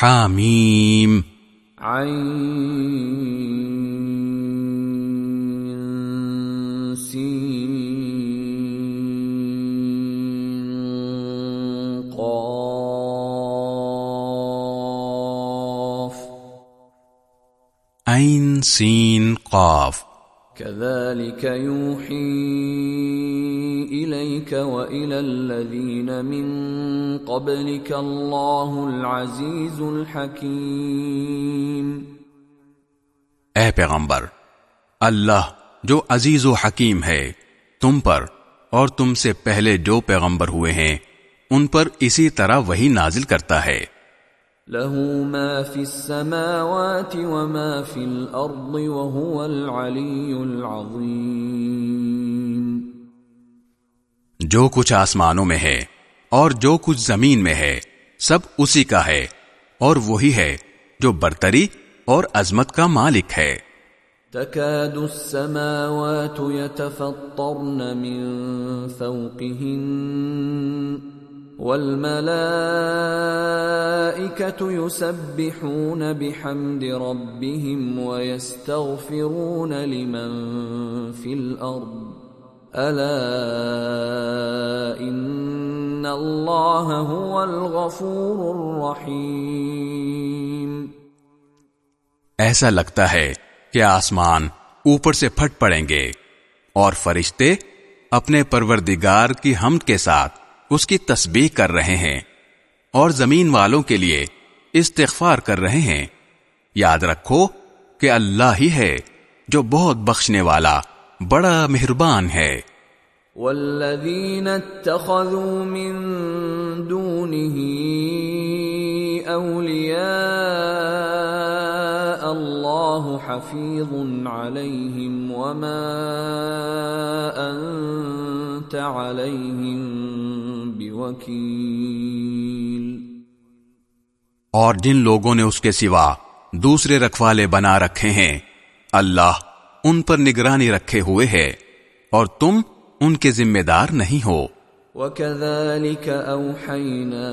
حامیم عین سین قاف. عین سین قاف. كذلك يوحي إليك وإلى الذين من قبلك الله العزيز الحكيم. اے پیغمبر، اللہ جو عزیز و حکیم ہے، تم پر اور تم سے پہلے جو پیغمبر ہوئے ہیں، ان پر اسی طرح وہی نازل کرتا ہے۔ له ما في السماوات وما في الأرض وهو العلي العظيم۔ جو کچھ آسمانوں میں ہے اور جو کچھ زمین میں ہے سب اسی کا ہے اور وہی ہے جو برتری اور عظمت کا مالک ہے۔ تكاد السماوات يتفطرن من فوقهن۔ والملائكة يسبحون بحمد ربهم ويستغفرون لمن في الأرض. ألا إن الله هو الغفور الرحيم. ایسا لگتا ہے کہ آسمان اوپر سے پھٹ پڑیں گے اور فرشتے اپنے پروردگار کی حمد کے ساتھ اس کی تسبیح کر رہے ہیں اور زمین والوں کے لیے استغفار کر رہے ہیں۔ یاد رکھو کہ اللہ ہی ہے جو بہت بخشنے والا، بڑا مہربان ہے۔ والذين اتخذوا من دونه أولياء الله حفيظ عليهم وما أنت عليهم بوكيل اور جن لوگوں نے اس کے سوا دوسرے رکھوالے بنا رکھے ہیں اللہ ان پر نگرانی رکھے ہوئے ہے اور تم ان کے ذمہ دار نہیں ہو۔ وكذلك أوحينا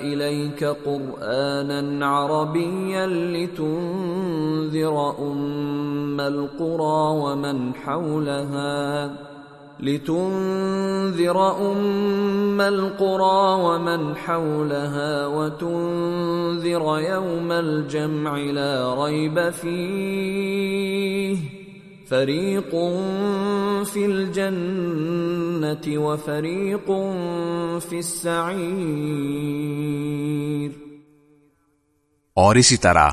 إليك قرآنا عربيا لتنذر أم القرى ومن حولها۔ لتنذر أم القرى ومن حولها وتنذر يوم الجمع لا ريب فيه فریق فی الجنت وفریق فی السعیر اور اسی طرح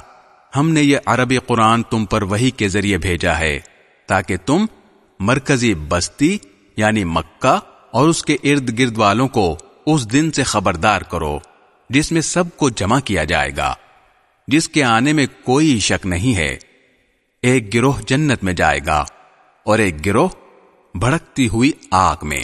ہم نے یہ عربی قرآن تم پر وہی کے ذریعے بھیجا ہے تاکہ تم مرکزی بستی یعنی مکہ اور اس کے ارد گرد والوں کو اس دن سے خبردار کرو، جس میں سب کو جمع کیا جائے گا، جس کے آنے میں کوئی شک نہیں ہے۔ ایک گروہ جنت میں جائے گا اور ایک گروہ بھڑکتی ہوئی آگ میں۔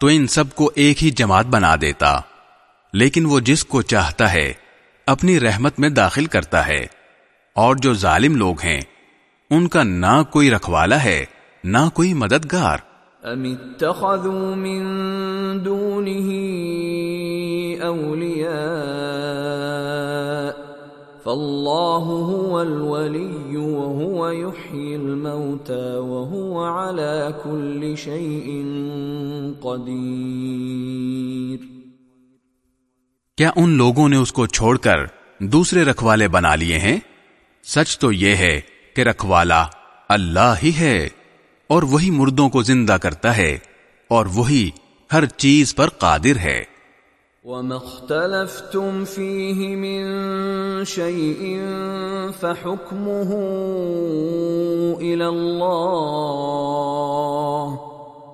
تو ان سب کو ایک ہی جماعت بنا دیتا۔ لیکن وہ جس کو چاہتا ہے، اپنی رحمت میں داخل کرتا ہے۔ اور جو ظالم لوگ ہیں، ان کا نہ کوئی رکھوالا ہے، نہ کوئی مددگار۔ ام اتخذوا من دونه اولیاء فالله هو الولي وهو يحيي الموتى وهو على كل شيء قدير قدیر۔ کیا ان لوگوں نے اس کو چھوڑ کر دوسرے رکھوالے بنا لیے ہیں؟ سچ تو یہ ہے کہ رکھوالا اللہ ہی ہے اور وہی مردوں کو زندہ کرتا ہے اور وہی ہر چیز پر قادر ہے۔ وما اختلفتم فيه من شيء فحكمه إلى الله.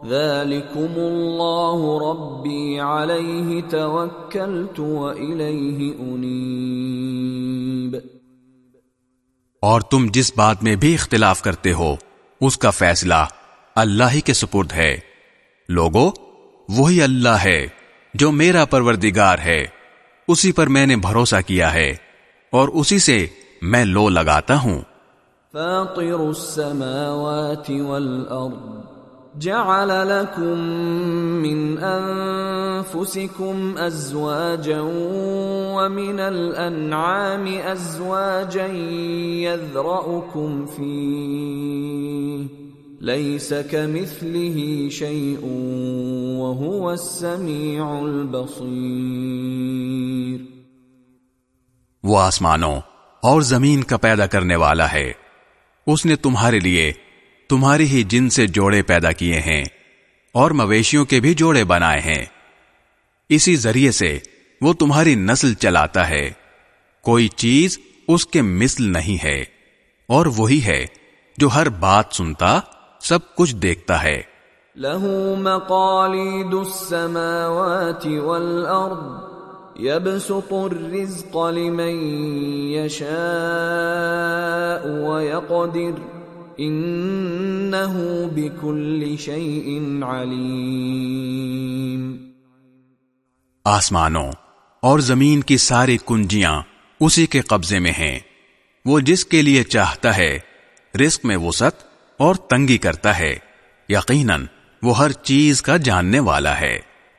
ذلكم الله ربي عليه توكلت وإليه أنيب. اور تم جس بات میں بھی اختلاف کرتے ہو، اس کا فیصلہ اللہ ہی کے سپرد ہے۔ لوگو، وہی اللہ ہے۔ جو میرا پروردگار ہے، اسی پر میں نے بھروسہ کیا ہے، اور اسی سے میں لو لگاتا ہوں۔ فاطر السماوات والارض جعل لكم من انفسكم ازواجا ومن الانعام ازواجا يذرأكم فيه۔ ليس كمثله شيء وهو السميع البصير وہ آسمانوں اور زمین کا پیدا کرنے والا ہے۔ اس نے تمہارے لیے تمہاری ہی جن سے جوڑے پیدا کیے ہیں اور مویشیوں کے بھی جوڑے بنائے ہیں۔ اسی ذریعے سے وہ تمہاری نسل چلاتا ہے۔ کوئی چیز اس کے مثل نہیں ہے اور وہی ہے جو ہر بات سنتا سب کچھ دیکھتا ہے۔ له مقاليد السماوات والأرض يبسط الرزق لمن يشاء ويقدر إنه بكل شيء عليم۔ آسمانوں اور زمین کی ساری کنجیاں اسی کے قبضے میں ہیں۔ وہ جس کے لیے چاہتا ہے رزق میں وسط اور تنگی کرتا ہے۔ یقیناً وہ ہر چیز کا جاننے والا ہے۔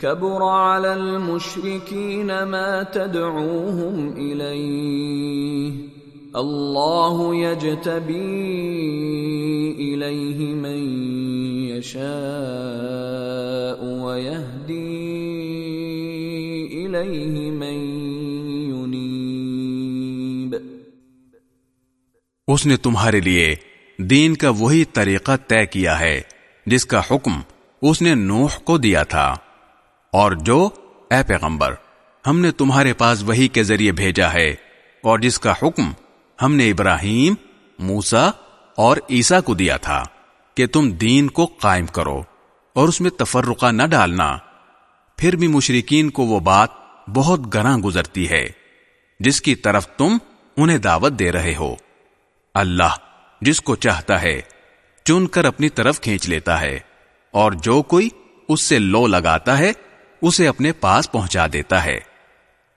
كبر على المشركين ما تدعوهم إليه الله يجتبي إليه من يشاء ويهدي إليه من ينيب اس نے تمہارے لیے دین کا وہی طریقہ طے کیا ہے جس کا حکم اس نے نوح کو دیا تھا۔ اور جو، اے پیغمبر، ہم نے تمہارے پاس وہی کے ذریعے بھیجا ہے، اور جس کا حکم ہم نے ابراہیم موسا اور عیسا کو دیا تھا، کہ تم دین کو قائم کرو، اور اس میں تفرقہ نہ ڈالنا۔ پھر بھی مشرقین کو وہ بات بہت گراں گزرتی ہے، جس کی طرف تم انہیں دعوت دے رہے ہو۔ اللہ جس کو چاہتا ہے، چن کر اپنی طرف کھینچ لیتا ہے، اور جو کوئی اس سے لو لگاتا ہے اسے اپنے پاس پہنچا دیتا ہے۔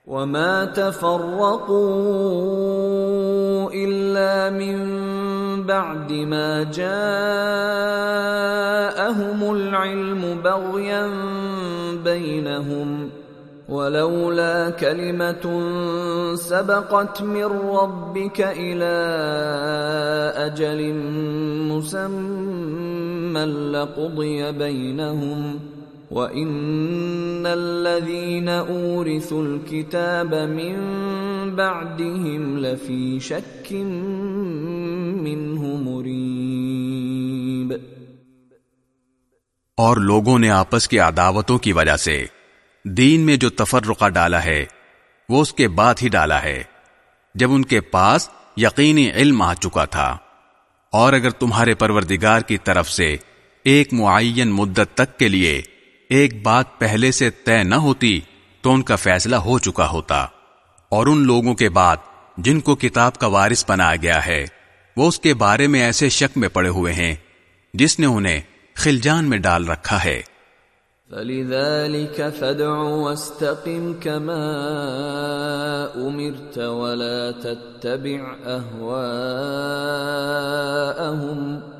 وما تفرقوا الا من بعد ما جاءهم العلم بغيا بينهم ولولا كلمة سبقت من ربك إلى أجل مسمى لقضي بينهم ۖ وَإِنَّ الَّذِينَ أُورِثُوا الْكِتَابَ مِن بَعْدِهِمْ لَفِي شَكٍّ مِّنْهُ مُرِيبٍ۔ اور لوگوں نے آپس کی عداوتوں کی وجہ سے دین میں جو تفرقہ ڈالا ہے، وہ اس کے بعد ہی ڈالا ہے، جب ان کے پاس یقینی علم آ چکا تھا۔ اور اگر تمہارے پروردگار کی طرف سے ایک معین مدت تک کے لیے ایک بات پہلے سے طے نہ ہوتی تو ان کا فیصلہ ہو چکا ہوتا۔ اور ان لوگوں کے بعد جن کو کتاب کا وارث بنایا گیا ہے، وہ اس کے بارے میں ایسے شک میں پڑے ہوئے ہیں جس نے انہیں خلجان میں ڈال رکھا ہے۔ فَلِذَلِكَ فَدْعُ وَاسْتَقِمْ كَمَا أمرت ولا تتبع أهواءهم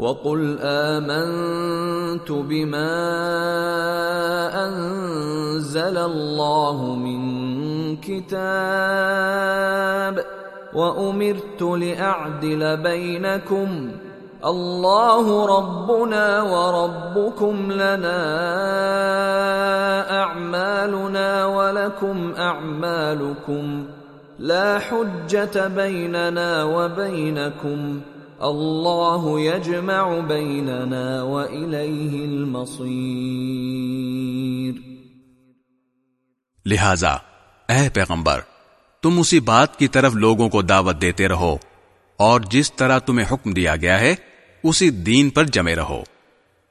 وقل آمنت بما أنزل الله من كتاب وأمرت لأعدل بينكم الله ربنا وربكم لنا اعمالنا ولكم اعمالكم لا حجه بيننا وبينكم الله يجمع بيننا واليه المصير لہذا، اے پیغمبر، تم اسی بات کی طرف لوگوں کو دعوت دیتے رہو، اور جس طرح تمہیں حکم دیا گیا ہے، اسی دین پر جمے رہو۔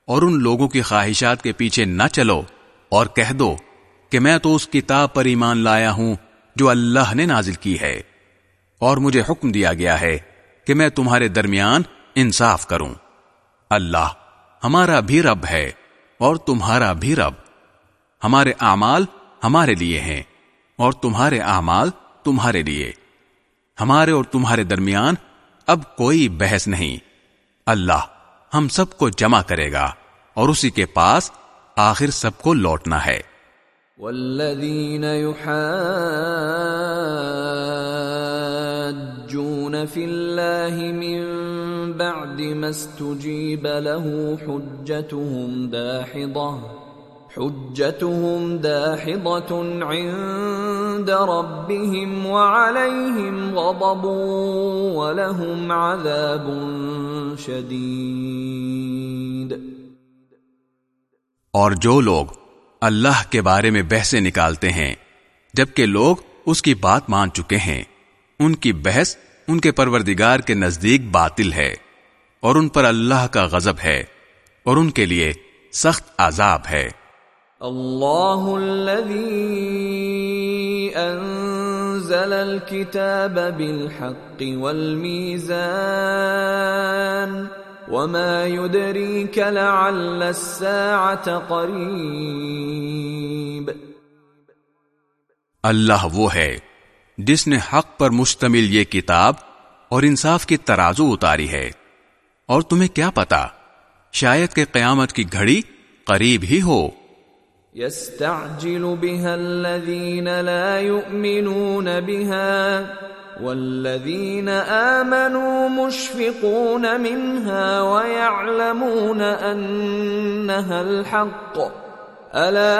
اور ان لوگوں کی خواہشات کے پیچھے نہ چلو، اور کہہ دو کہ میں تو اس کتاب پر ایمان لایا ہوں جو اللہ نے نازل کی ہے، اور مجھے حکم دیا گیا ہے کہ میں تمہارے درمیان انصاف کروں۔ اللہ ہمارا بھی رب ہے اور تمہارا بھی رب۔ ہمارے اعمال ہمارے لیے ہیں اور تمہارے اعمال تمہارے لیے۔ ہمارے اور تمہارے درمیان اب کوئی بحث نہیں۔ اللہ ہم سب کو جمع کرے گا اور اسی کے پاس آخر سب کو لوٹنا ہے۔ والذین يحاجون فی اللہ من بعد ما استجیب له حجتهم داحضہ حجتهم داحضة عند ربهم وعليهم غضب ولهم عذاب شديد اور جو لوگ اللہ کے بارے میں بحثیں نکالتے ہیں، جبکہ لوگ اس کی بات مان چکے ہیں، ان کی بحث ان کے پروردگار کے نزدیک باطل ہے اور ان پر اللہ کا غضب ہے اور ان کے لیے سخت عذاب ہے۔ الله الذي انزل الكتاب بالحق والميزان وما يدريك لعل الساعه قريب اللہ وہ ہے جس نے حق پر مشتمل یہ کتاب اور انصاف کی ترازو اتاری ہے۔ اور تمہیں کیا پتا شاید کہ قیامت کی گھڑی قریب ہی ہو۔ يستعجل بها الذين لا يؤمنون بها والذين آمنوا مشفقون منها ويعلمون أنها الحق۔ ألا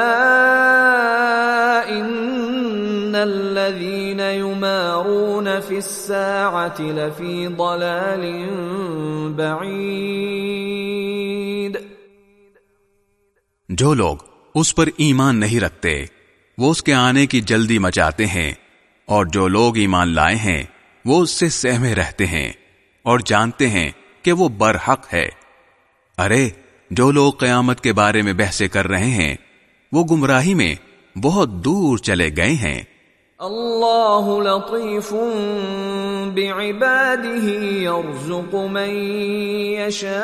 إن الذين يمارون في الساعة لفي ضلال بعيد جو لوگ اس پر ایمان نہیں رکھتے، وہ اس کے آنے کی جلدی مچاتے ہیں، اور جو لوگ ایمان لائے ہیں، وہ اس سے سہمے رہتے ہیں، اور جانتے ہیں کہ وہ برحق ہے۔ ارے جو لوگ قیامت کے بارے میں بحثے کر رہے ہیں وہ گمراہی میں بہت دور چلے گئے ہیں۔ اللہ لطیف بعباده يرزق من يشاء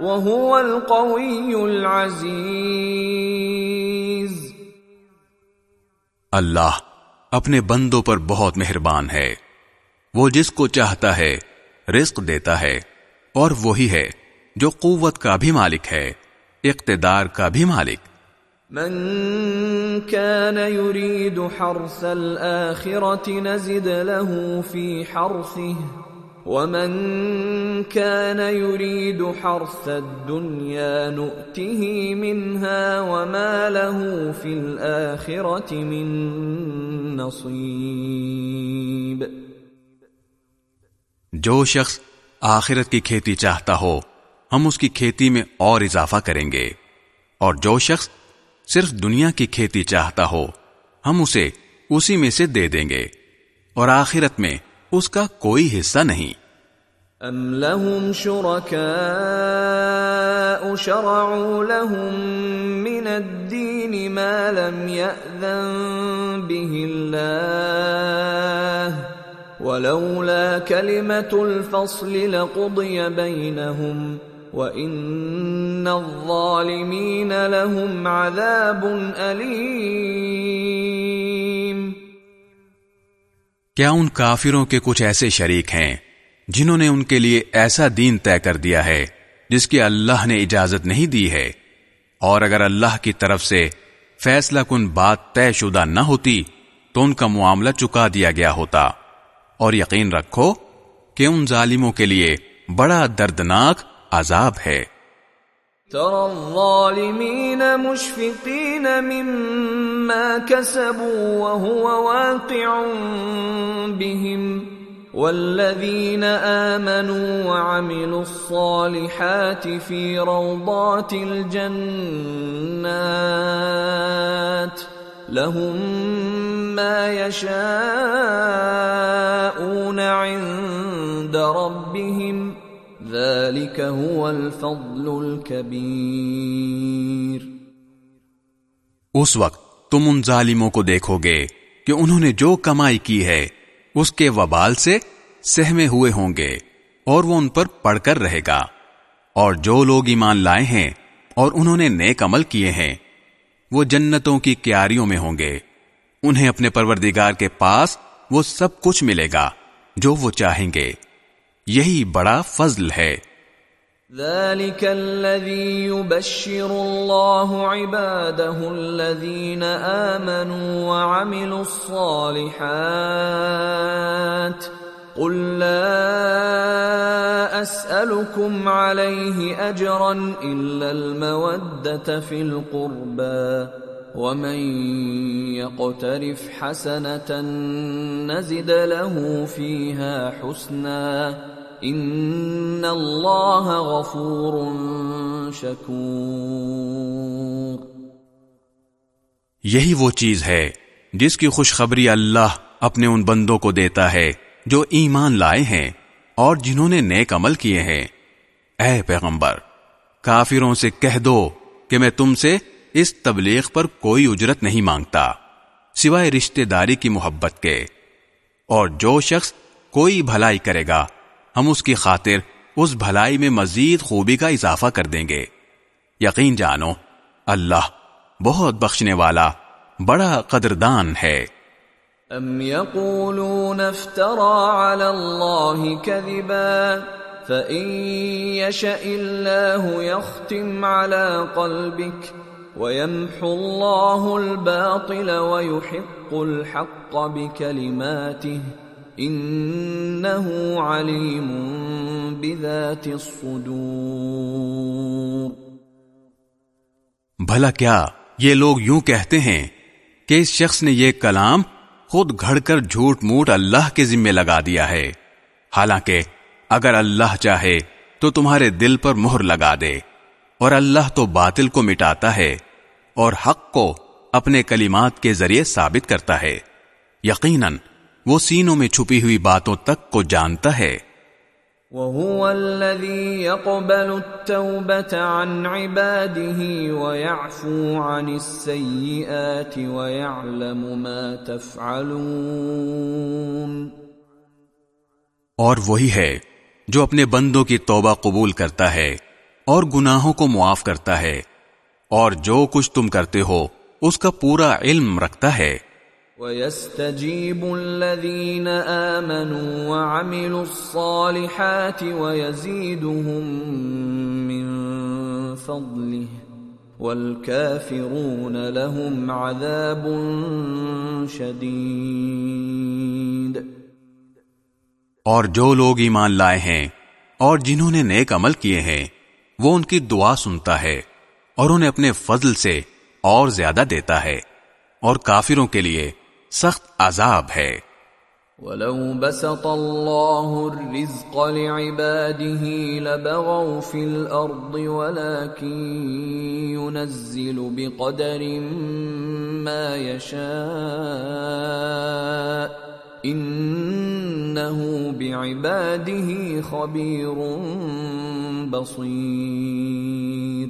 وهو القوي العزيز اللہ اپنے بندوں پر بہت مہربان ہے۔ وہ جس کو چاہتا ہے رزق دیتا ہے۔ اور وہی ہے جو قوت کا بھی مالک ہے اقتدار کا بھی مالک۔ من كان يريد حرث الآخرة نزد له في حرثه ومن كان يريد حرث الدنيا نؤته منها وما له في الآخرة من نصيب جو شخص آخرت کی کھیتی چاہتا ہو، ہم اس کی کھیتی میں اور اضافہ کریں گے۔ اور جو شخص صرف دنیا کی کھیتی چاہتا ہو، ہم اسے اسی میں سے دے دیں گے۔ اور آخرت میں اس کا کوئی حصہ نہیں۔ ام لهم شركاء شرعوا لهم من الدين ما لم يأذن به الله ولولا كلمة الفصل لقضي بينهم وإن الظالمين لهم عذاب أليم. کیا ان کافروں کے کچھ ایسے شریک ہیں جنہوں نے ان کے لیے ایسا دین طے کر دیا ہے جس کی اللہ نے اجازت نہیں دی ہے؟ اور اگر اللہ کی طرف سے فیصلہ کن بات طے شدہ نہ ہوتی تو ان کا معاملہ چکا دیا گیا ہوتا۔ اور یقین رکھو کہ ان ظالموں کے لیے بڑا دردناک عذاب ہے۔ ترى الظالمين مشفقين مما كسبوا وهو واقع بهم والذين آمنوا وعملوا الصالحات في روضات الجنات لهم ما يشاءون عند ربهم. ذلك هو الفضل الكبير. اس وقت تم ان ظالموں کو دیکھو گے کہ انہوں نے جو کمائی کی ہے، اس کے وبال سے سہمے ہوئے ہوں گے اور وہ ان پر پڑھ کر رہے گا۔ اور جو لوگ ایمان لائے ہیں اور انہوں نے نیک عمل کیے ہیں وہ جنتوں کی کیاریوں میں ہوں گے۔ انہیں اپنے پروردگار کے پاس وہ سب کچھ ملے گا جو وہ چاہیں گے۔ یہی بڑا فضل ہے۔ ذلك الذي يبشر الله عباده الذين آمنوا وعملوا الصالحات۔ قل لا أسألكم عليه أجرا إلا المودة في القربى ومن يقترف حسنة نزد له فيها حسنا ان اللہ غفور شکور یہی وہ چیز ہے جس کی خوشخبری اللہ اپنے ان بندوں کو دیتا ہے۔ جو ایمان لائے ہیں اور جنہوں نے نیک عمل کیے ہیں۔ اے پیغمبر، کافروں سے کہہ دو کہ میں تم سے اس تبلیغ پر کوئی اجرت نہیں مانگتا، سوائے رشتے داری کی محبت کے۔ اور جو شخص کوئی بھلائی کرے گا، ہم اس کی خاطر اس بھلائی میں مزید خوبی کا اضافہ کر دیں گے۔ یقین جانو، اللہ بہت بخشنے والا، بڑا قدردان ہے۔ ام يقولون افترى على الله كذبا فإن يشأ الله يختم على قلبك ويمحو الله الباطل ويحق الحق بكلماته علیم بذات الصدور بھلا کیا یہ لوگ یوں کہتے ہیں کہ اس شخص نے یہ کلام خود گھڑ کر جھوٹ موٹ اللہ کے ذمے لگا دیا ہے۔ حالانکہ اگر اللہ چاہے تو تمہارے دل پر مہر لگا دے اور اللہ تو باطل کو مٹاتا ہے اور حق کو اپنے کلمات کے ذریعے ثابت کرتا ہے۔ یقیناً وہ سینوں میں چھپی ہوئی باتوں تک کو جانتا ہے۔ وَهُوَ الَّذِي يَقْبَلُ التَّوْبَةَ عَنْ عِبَادِهِ وَيَعْفُو عَنِ السَّيِّئَاتِ وَيَعْلَمُ مَا تَفْعَلُونَ. اور وہی ہے جو اپنے بندوں کی توبہ قبول کرتا ہے اور گناہوں کو معاف کرتا ہے اور جو کچھ تم کرتے ہو اس کا پورا علم رکھتا ہے۔ وَيَسْتَجِيبُ الَّذِينَ آمَنُوا وَعَمِلُوا الصَّالِحَاتِ وَيَزِيدُهُم مِّن فَضْلِهِ وَالْكَافِرُونَ لَهُمْ عَذَابٌ شَدِيدٌ. اور جو لوگ ایمان لائے ہیں اور جنہوں نے نیک عمل کیے ہیں، وہ ان کی دعا سنتا ہے اور انہیں اپنے فضل سے اور زیادہ دیتا ہے اور کافروں کے لیے سخت عذاب ہے۔ ولو بسط الله الرزق لعباده لبغوا في الارض ولكن ينزل بقدر ما يشاء انه بعباده خبير بصير۔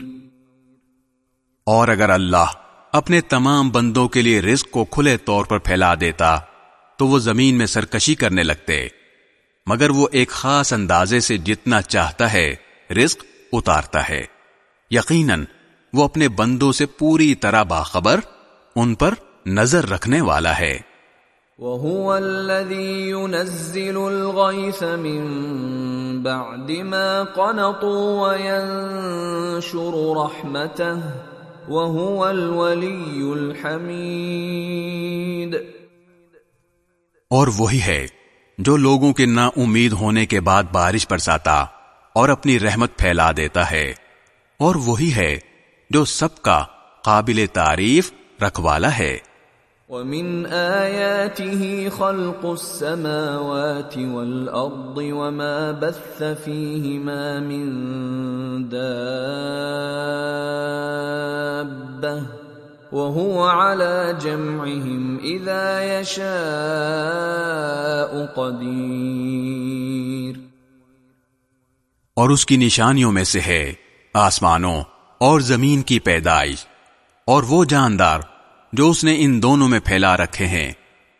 اور اگر اللہ اپنے تمام بندوں کے لیے رزق کو کھلے طور پر پھیلا دیتا، تو وہ زمین میں سرکشی کرنے لگتے۔ مگر وہ ایک خاص اندازے سے جتنا چاہتا ہے، رزق اتارتا ہے۔ یقیناً، وہ اپنے بندوں سے پوری طرح باخبر، ان پر نظر رکھنے والا ہے۔ وهو الذي ينزل الغيث من بعد ما قنطوا وينشر رحمته۔ وهو الولي الحميد اور وہی ہے جو لوگوں کے نا امید ہونے کے بعد بارش برساتا اور اپنی رحمت پھیلا دیتا ہے۔ اور وہی ہے جو سب کا قابل تعریف رکھوالا ہے۔ ومن آياته خلق السماوات والأرض وما بث فيهما من دابة وهو على جمعهم إذا يشاء قدير اور اس کی نشانیوں میں سے ہے آسمانوں اور زمین کی پیدائش اور وہ جاندار جو اس نے ان دونوں میں پھیلا رکھے ہیں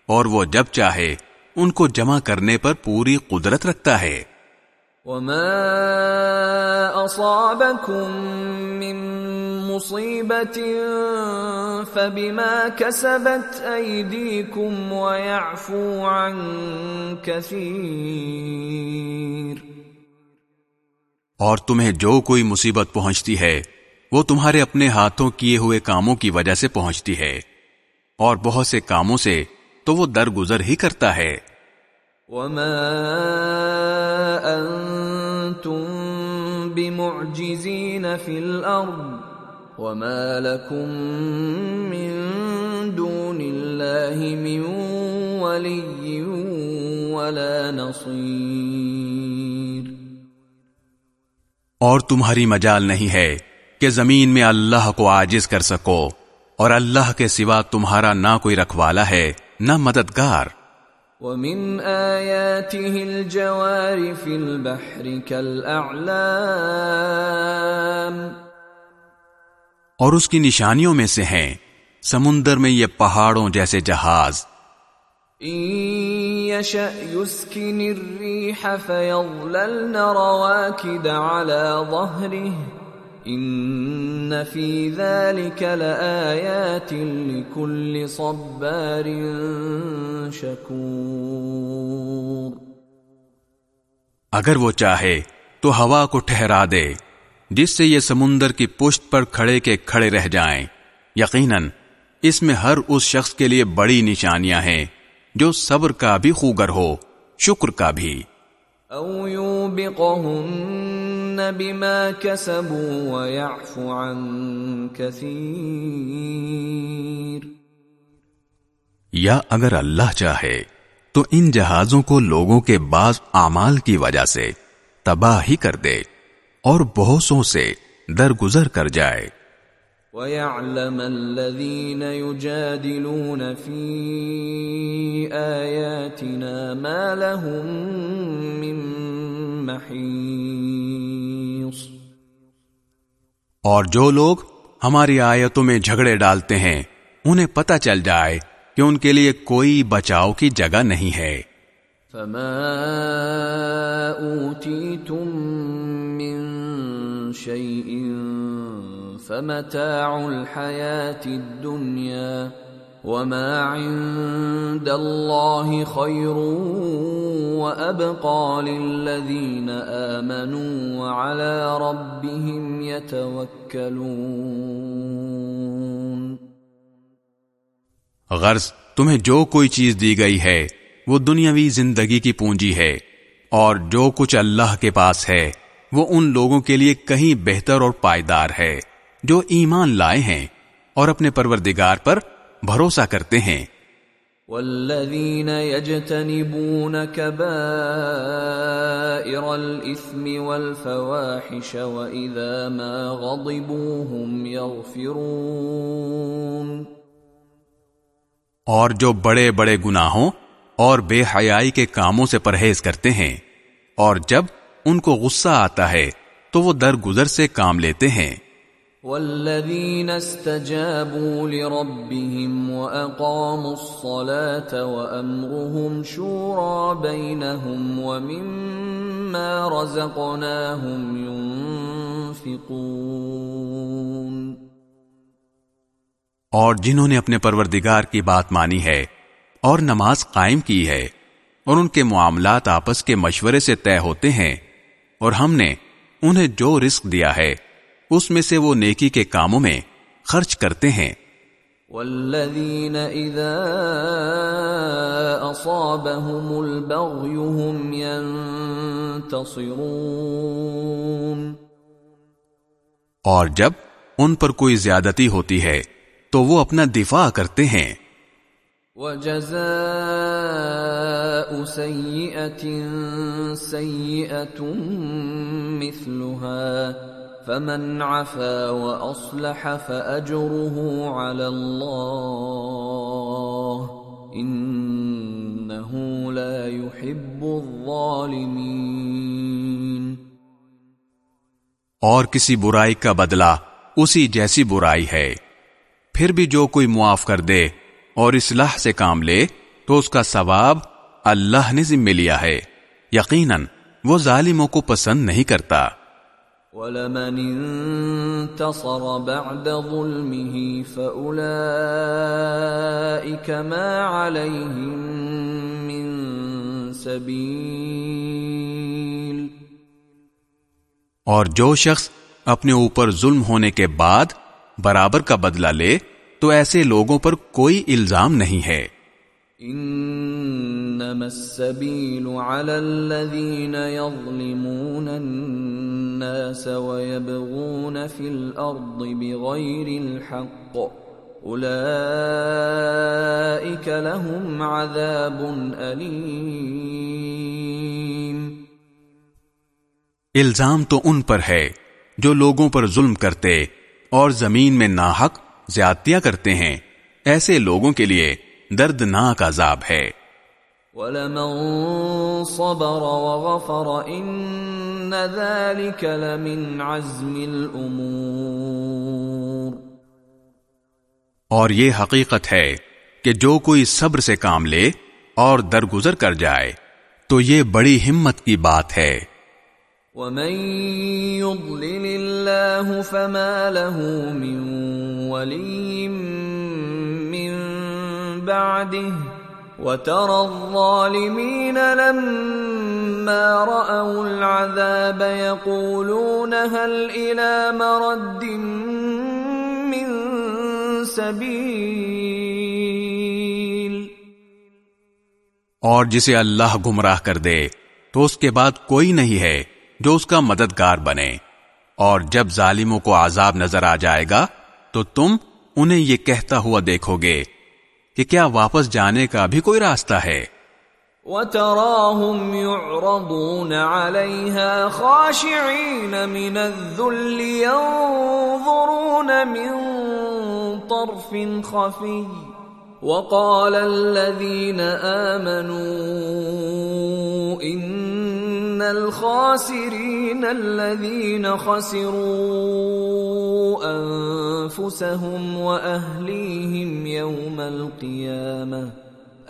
اور وہ جب چاہے ان کو جمع کرنے پر پوری قدرت رکھتا ہے۔ وما اصابكم من مصيبه فبما كسبت ايديكم ويعفو عن كثير۔ اور تمہیں جو کوئی مصیبت پہنچتی ہے وہ تمہارے اپنے ہاتھوں کیے ہوئے کاموں کی وجہ سے پہنچتی ہے اور بہت سے کاموں سے تو وہ درگزر ہی کرتا ہے۔ وما انتم بمعجزين في الارض وما لكم من دون الله من ولي ولا نصير۔ اور تمہاری مجال نہیں ہے کہ زمین میں اللہ کو آجز کر سکو اور اللہ کے سوا تمہارا نہ کوئی رکھوالا ہے نہ مددگار۔ ومن آياته الجوار في البحر كالأعلام اور اس کی نشانیوں میں سے ہیں سمندر میں یہ پہاڑوں جیسے جہاز۔ يشأ يسكن الريح فيظللن رواكد على ظهره ان في ذلك لآيات لكل صبار شكور۔ اگر وہ چاہے تو ہوا کو ٹھہرا دے جس سے یہ سمندر کی پشت پر کھڑے کے کھڑے رہ جائیں۔ یقیناً اس میں ہر اس شخص کے لیے بڑی نشانیاں ہیں جو صبر کا بھی خوگر ہو شکر کا بھی۔ او بما كسبوا ويعفو عن كثير یا اگر اللہ چاہے، تو ان جہازوں کو لوگوں کے بعض اعمال کی وجہ سے تباہ ہی کر دے اور بہتوں سے درگزر کر جائے۔ ويعلم الذين يجادلون في آياتنا ما لهم من محيص اور جو لوگ ہماری آیتوں میں جھگڑے ڈالتے ہیں انہیں پتہ چل جائے کہ ان کے لیے کوئی بچاؤ کی جگہ نہیں ہے۔ فما اوتيتم من شيء فمتاع الحياة الدنيا وما عند الله خير وأبقى للذين آمنوا وعلى ربهم يتوكلون غرض، تمہیں جو کوئی چیز دی گئی ہے، وہ دنیاوی زندگی کی پونجی ہے، اور جو کچھ اللہ کے پاس ہے، وہ ان لوگوں کے لیے کہیں بہتر اور پائیدار ہے۔ جو ایمان لائے ہیں اور اپنے پروردگار پر بھروسہ کرتے ہیں۔ والذين يجتنبون كبائر الإثم والفواحش وإذا ما غضبوا هم يغفرون۔ اور جو بڑے بڑے گناہوں اور بے حیائی کے کاموں سے پرہیز کرتے ہیں اور جب ان کو غصہ آتا ہے تو وہ درگزر سے کام لیتے ہیں۔ والذين استجابوا لربهم وأقاموا الصلاة وأمرهم شورى بينهم ومما رزقناهم ينفقون اور جنہوں نے اپنے پروردگار کی بات مانی ہے اور نماز قائم کی ہے اور ان کے معاملات آپس کے مشورے سے طے ہوتے ہیں اور ہم نے انہیں جو رزق دیا ہے اس میں سے وہ نیکی کے کاموں میں خرچ کرتے ہیں۔ والذین اذا اصابهم البغی هم ينتصرون۔ اور جب ان پر کوئی زیادتی ہوتی ہے تو وہ اپنا دفاع کرتے ہیں۔ وجزاء سيئة سيئة مثلها۔ فمن عفا وأصلح فأجره على الله إنه لا يحب الظالمين۔ اور کسی برائی کا بدلہ اسی جیسی برائی ہے۔ پھر بھی جو کوئی معاف کر دے اور اصلاح سے کام لے تو اس کا ثواب اللہ نے ذمہ لیا ہے۔ یقیناً وہ ظالموں کو پسند نہیں کرتا۔ وَلَمَنِ انتصر بعد ظلمه فأولئك ما عليهم من سبيل. اور جو شخص اپنے اوپر ظلم ہونے کے بعد برابر کا بدلہ لے، تو ایسے لوگوں پر کوئی الزام نہیں ہے۔ انما السبيل على الذين يظلمون الناس ويبغون في الارض بغير الحق. اولئك لهم عذاب اليم الزام تو ان پر ہے جو لوگوں پر ظلم کرتے اور زمین میں ناحق زیادتیاں کرتے ہیں. ایسے لوگوں کے لیے دردناک عذاب ہے۔ وَلَمَن صَبَرَ وَغَفَرَ إِنَّ ذَلِكَ لَمِنْ عَزْمِ الْأُمُورِ۔ اور یہ حقیقت ہے کہ جو کوئی صبر سے کام لے اور درگزر کر جائے تو یہ بڑی ہمت کی بات ہے۔ وَمَن يُضْلِلِ اللَّهُ فَمَا لَهُ مِن وَلِيٍّ مِّن بَعْدِهِ وَتَرَى الظَّالِمِينَ لَمَّا رَأَوُا الْعَذَابَ يَقُولُونَ هَلْ إِلَى مَرَدٍّ مِّن سَبِيلٍ؟ اور جسے اللہ گمراہ کر دے، تو اس کے بعد کوئی نہیں ہے جو اس کا مددگار بنے۔ اور جب ظالموں کو عذاب نظر آ جائے گا، تو تم انہیں یہ کہتا ہوا دیکھو گے۔ کہ کیا واپس جانے کا بھی کوئی راستہ ہے؟ وَتَرَاهُمْ يُعْرَضُونَ عَلَيْهَا خَاشِعِينَ مِنَ الذُّلِّ يَنظُرُونَ مِن طَرْفٍ خَفِيٍّ وَقَالَ الَّذِينَ آمَنُوا إِنَّ الْخَاسِرِينَ الَّذِينَ خَسِرُوا أَنفُسَهُمْ وَأَهْلِيهِمْ يَوْمَ الْقِيَامَةِ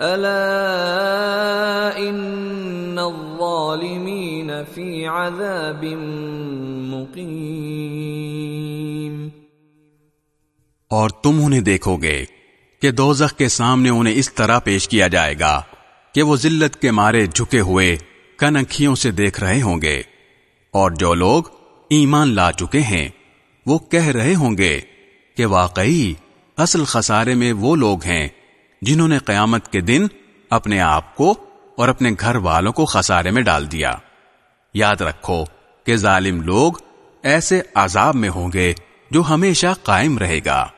أَلَا إِنَّ الظَّالِمِينَ فِي عَذَابٍ مُقِيمٍ اور تم انہیں دیکھو گے کہ دوزخ کے سامنے انہیں اس طرح پیش کیا جائے گا کہ وہ ذلت کے مارے جھکے ہوئے کنکھیوں سے دیکھ رہے ہوں گے۔ اور جو لوگ ایمان لا چکے ہیں، وہ کہہ رہے ہوں گے کہ واقعی اصل خسارے میں وہ لوگ ہیں جنہوں نے قیامت کے دن اپنے آپ کو اور اپنے گھر والوں کو خسارے میں ڈال دیا۔ یاد رکھو کہ ظالم لوگ ایسے عذاب میں ہوں گے جو ہمیشہ قائم رہے گا۔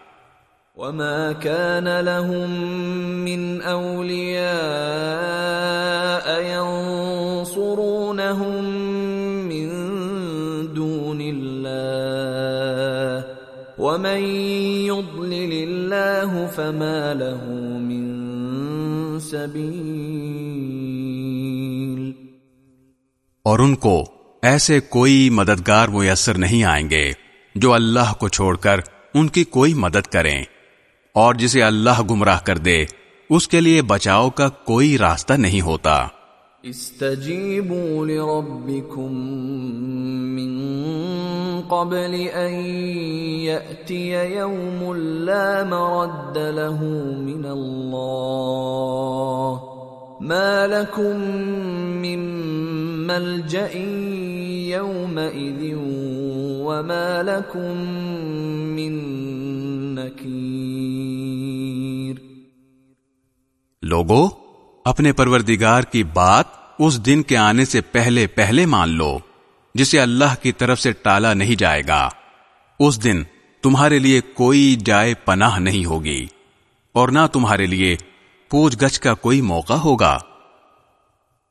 وما كان لهم من أولياء ينصرونهم من دون الله ومن يضلل الله فما له من سبيل اور ان کو ایسے کوئی مددگار میسر نہیں آئیں گے جو اللہ کو چھوڑ کر ان کی کوئی مدد کریں۔ اور جسے اللہ گمراہ کر دے، اس کے لیے بچاؤ کا کوئی راستہ نہیں ہوتا۔ استجیبوا لربکم من قبل ان یأتی یوم لا مرد له من اللہ۔ ما لكم من ملجأ يومئذ وما لكم من نكير لوگو اپنے پروردگار کی بات اس دن کے آنے سے پہلے پہلے مان لو جسے اللہ کی طرف سے ٹالا نہیں جائے گا۔ اس دن تمہارے لیے کوئی جائے پناہ نہیں ہوگی اور نہ تمہارے لیے پوچھ گچھ کا کوئی موقع ہوگا۔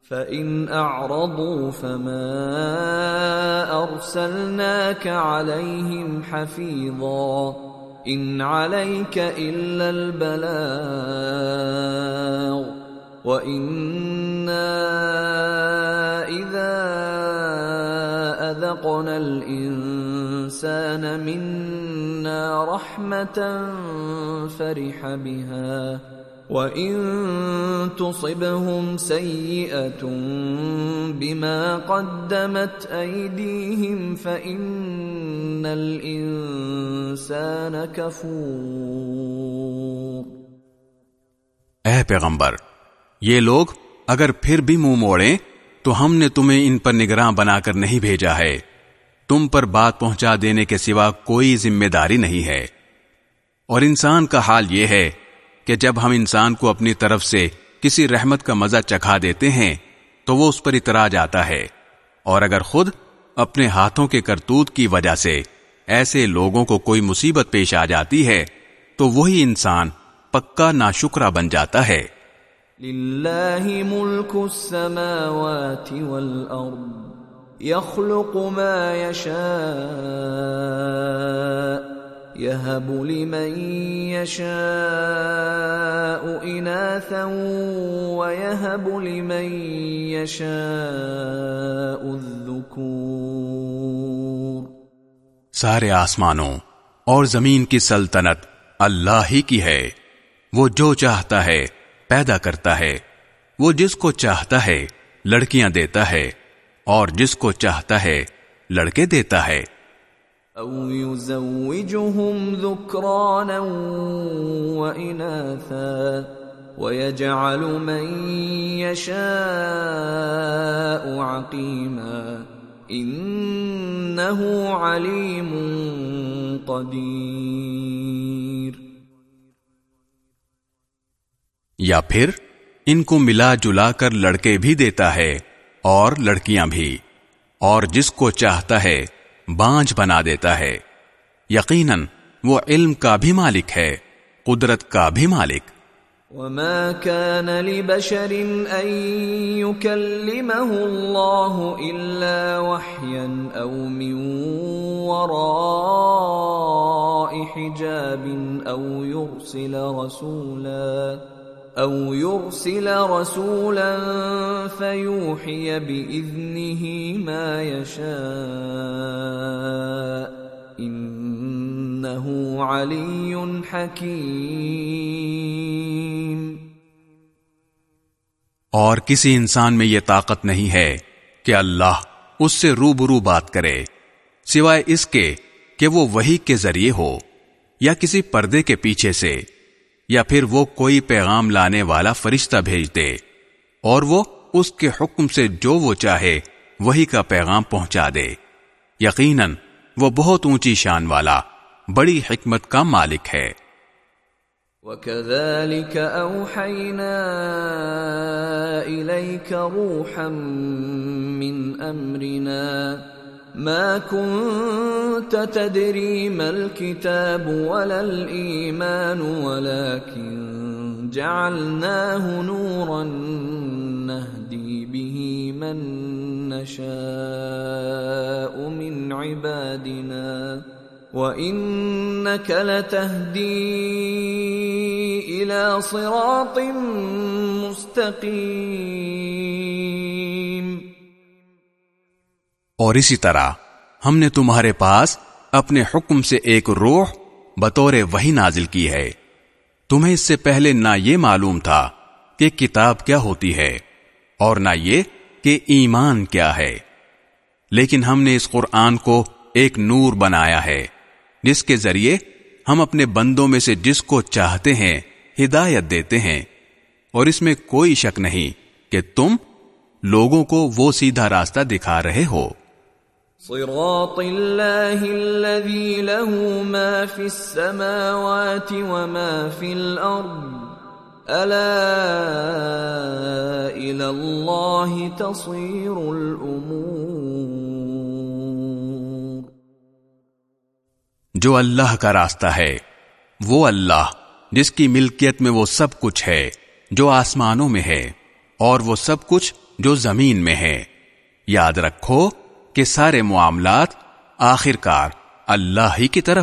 فَإِنْ أَعْرَضُوا فَمَا أَرْسَلْنَاكَ عَلَيْهِمْ حَفِيظًا۔ ان عليك الا البلاغ وانا اذا اذقنا الانسان منا رحمه فرح بها وَإِن تُصِبْهُمْ سَيِّئَةٌ بِمَا قَدَّمَتْ أَيْدِيهِمْ فَإِنَّ الْإِنسَانَ كَفُورٌ۔ اے پیغمبر، یہ لوگ اگر پھر بھی منہ موڑیں، تو ہم نے تمہیں ان پر نگراں بنا کر نہیں بھیجا ہے۔ تم پر بات پہنچا دینے کے سوا کوئی ذمہ داری نہیں ہے۔ اور انسان کا حال یہ ہے کہ جب ہم انسان کو اپنی طرف سے کسی رحمت کا مزہ چکھا دیتے ہیں، تو وہ اس پر اترا جاتا ہے۔ اور اگر خود اپنے ہاتھوں کے کرتوت کی وجہ سے ایسے لوگوں کو کوئی مصیبت پیش آ جاتی ہے، تو وہی انسان پکا ناشکرا بن جاتا ہے۔ ملک السماوات والارض يخلق ما يشاء يهب لمن يشاء اناثا ويهب لمن يشاء الذكور. سارے آسمانوں اور زمین کی سلطنت اللہ ہی کی ہے۔ وہ جو چاہتا ہے پیدا کرتا ہے۔ وہ جس کو چاہتا ہے لڑکیاں دیتا ہے اور جس کو چاہتا ہے لڑکے دیتا ہے۔ او يزوجهم ذكرانا واناثا ويجعل من يشاء عقيما انه عليم قدير. یا پھر ان کو ملا جلا کر لڑکے بھی دیتا ہے اور لڑکیاں بھی اور جس کو چاہتا ہے بانج بنا دیتا ہے۔ یقیناً وہ علم کا بھی مالک ہے، قدرت کا بھی مالک۔ وما كان لبشر ان يكلمه الله الا وحيا او من وراء حجاب او يرسل رسولا۔ او يرسل رسولا فيوحي باذنه ما يشاء انه علي حكيم۔ اور کسی انسان میں یہ طاقت نہیں ہے کہ اللہ اس سے روبرو بات کرے، سوائے اس کے کہ وہ وہی کے ذریعے ہو یا کسی پردے کے پیچھے سے۔ یا پھر وہ کوئی پیغام لانے والا فرشتہ بھیج دے اور وہ اس کے حکم سے جو وہ چاہے وہی کا پیغام پہنچا دے۔ یقیناً وہ بہت اونچی شان والا، بڑی حکمت کا مالک ہے۔ وَكَذَلِكَ أَوْحَيْنَا إِلَيْكَ رُوحًا مِّنْ أَمْرِنَا۔ ما كنت تدري ما الكتاب ولا الإيمان ولكن جعلناه نورا نهدي به من نشاء من عبادنا وإنك لتهدي إلى صراط مستقيم اور اسی طرح ہم نے تمہارے پاس اپنے حکم سے ایک روح بطور وہی نازل کی ہے۔ تمہیں اس سے پہلے نہ یہ معلوم تھا کہ کتاب کیا ہوتی ہے اور نہ یہ کہ ایمان کیا ہے۔ لیکن ہم نے اس قرآن کو ایک نور بنایا ہے، جس کے ذریعے ہم اپنے بندوں میں سے جس کو چاہتے ہیں ہدایت دیتے ہیں۔ اور اس میں کوئی شک نہیں کہ تم لوگوں کو وہ سیدھا راستہ دکھا رہے ہو۔ صراط الله الذي له ما في السماوات وما في الأرض. ألا إلى الله تصير الأمور. جو اللہ کا راستہ ہے، وہ اللہ، جس کی ملکیت میں وہ سب کچھ ہے، جو آسمانوں میں ہے، اور وہ سب کچھ جو زمین میں ہے۔ یاد رکھو کہ سارے معاملات آخر کار اللہ ہی کی طرف